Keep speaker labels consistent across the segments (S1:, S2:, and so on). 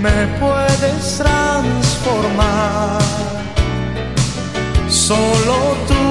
S1: me puedes transformar. Solo tú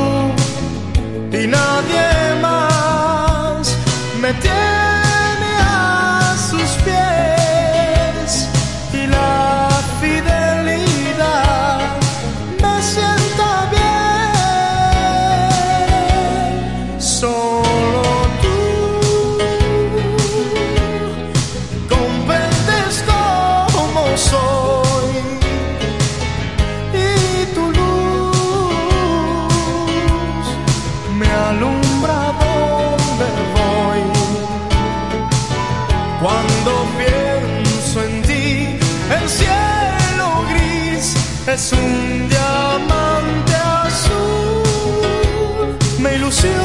S1: me alumbra donde voy. Cuando pienso en ti, el cielo gris es un diamante azul. Me ilusiona.